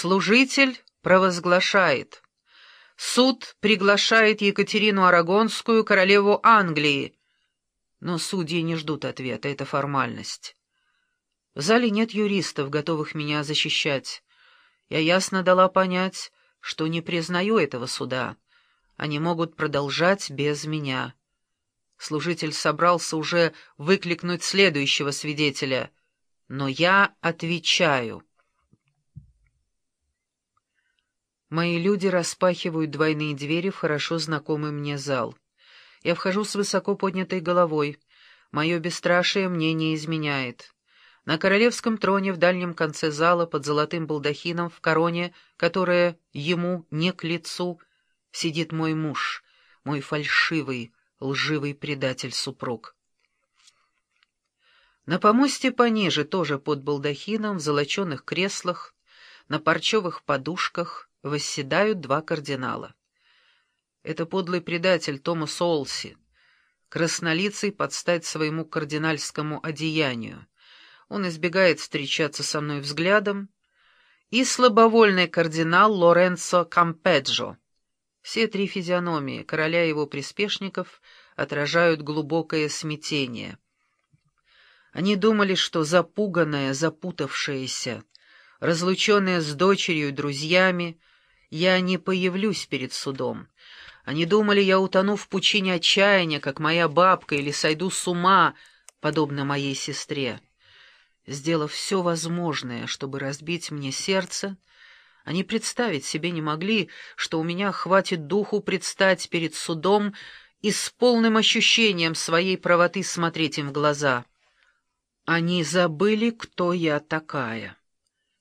Служитель провозглашает. Суд приглашает Екатерину Арагонскую, королеву Англии. Но судьи не ждут ответа, это формальность. В зале нет юристов, готовых меня защищать. Я ясно дала понять, что не признаю этого суда. Они могут продолжать без меня. Служитель собрался уже выкликнуть следующего свидетеля, но я отвечаю. Мои люди распахивают двойные двери в хорошо знакомый мне зал. Я вхожу с высоко поднятой головой. Мое бесстрашие мне не изменяет. На королевском троне в дальнем конце зала под золотым балдахином в короне, которая ему не к лицу, сидит мой муж, мой фальшивый, лживый предатель-супруг. На помосте пониже, тоже под балдахином, в золоченых креслах, на парчевых подушках, восседают два кардинала. Это подлый предатель Томас Олси, краснолицый под стать своему кардинальскому одеянию. Он избегает встречаться со мной взглядом, и слабовольный кардинал Лоренцо Кампеджо. Все три физиономии короля и его приспешников отражают глубокое смятение. Они думали, что запуганная, запутавшаяся, разлученная с дочерью и друзьями, я не появлюсь перед судом. Они думали, я утону в пучине отчаяния, как моя бабка, или сойду с ума, подобно моей сестре. Сделав все возможное, чтобы разбить мне сердце, они представить себе не могли, что у меня хватит духу предстать перед судом и с полным ощущением своей правоты смотреть им в глаза. Они забыли, кто я такая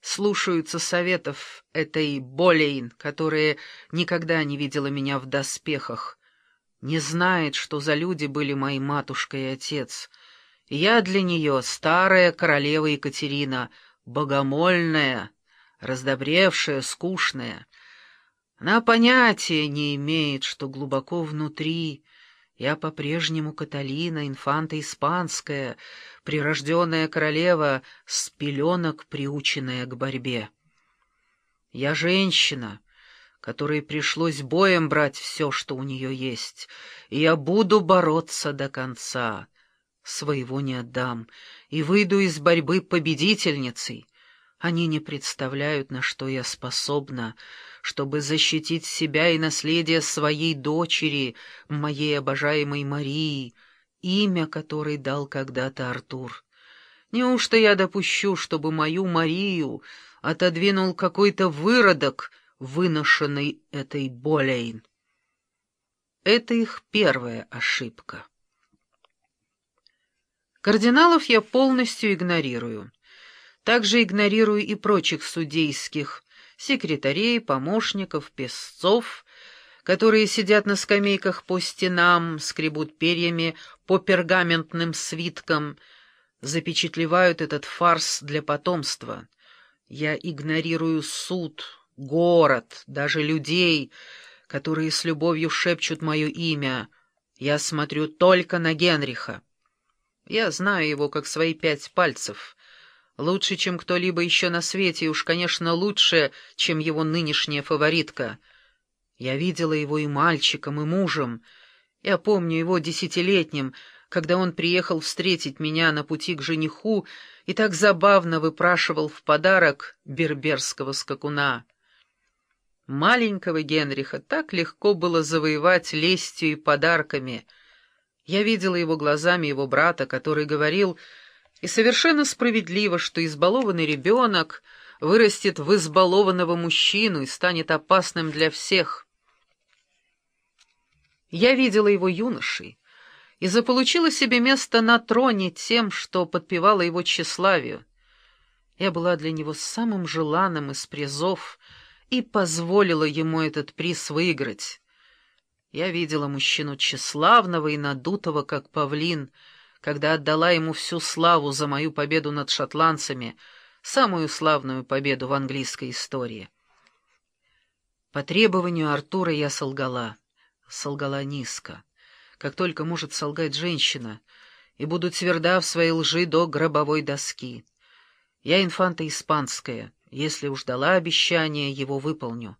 слушаются советов этой Болейн, которая никогда не видела меня в доспехах, не знает, что за люди были мои матушка и отец. Я для нее старая королева Екатерина, богомольная, раздобревшая, скучная. Она понятия не имеет, что глубоко внутри я по-прежнему Каталина, инфанта испанская, прирожденная королева, с пеленок приученная к борьбе. Я женщина, которой пришлось боем брать все, что у нее есть, и я буду бороться до конца. Своего не отдам, и выйду из борьбы победительницей. Они не представляют, на что я способна, чтобы защитить себя и наследие своей дочери, моей обожаемой Марии, имя которой дал когда-то Артур. Неужто я допущу, чтобы мою Марию отодвинул какой-то выродок, выношенный этой Болейн? Это их первая ошибка. Кардиналов я полностью игнорирую. Также игнорирую и прочих судейских, секретарей, помощников, песцов, которые сидят на скамейках по стенам, скребут перьями по пергаментным свиткам, запечатлевают этот фарс для потомства. Я игнорирую суд, город, даже людей, которые с любовью шепчут мое имя. Я смотрю только на Генриха. Я знаю его как свои пять пальцев — Лучше, чем кто-либо еще на свете, и уж, конечно, лучше, чем его нынешняя фаворитка. Я видела его и мальчиком, и мужем. Я помню его десятилетним, когда он приехал встретить меня на пути к жениху и так забавно выпрашивал в подарок берберского скакуна. Маленького Генриха так легко было завоевать лестью и подарками. Я видела его глазами его брата, который говорил и совершенно справедливо, что избалованный ребенок вырастет в избалованного мужчину и станет опасным для всех. Я видела его юношей и заполучила себе место на троне тем, что подпевала его тщеславию. Я была для него самым желанным из призов и позволила ему этот приз выиграть. Я видела мужчину тщеславного и надутого, как павлин, — когда отдала ему всю славу за мою победу над шотландцами, самую славную победу в английской истории. По требованию Артура я солгала, солгала низко, как только может солгать женщина, и буду тверда в своей лжи до гробовой доски. Я инфанта испанская, Если уж дала обещание, его выполню.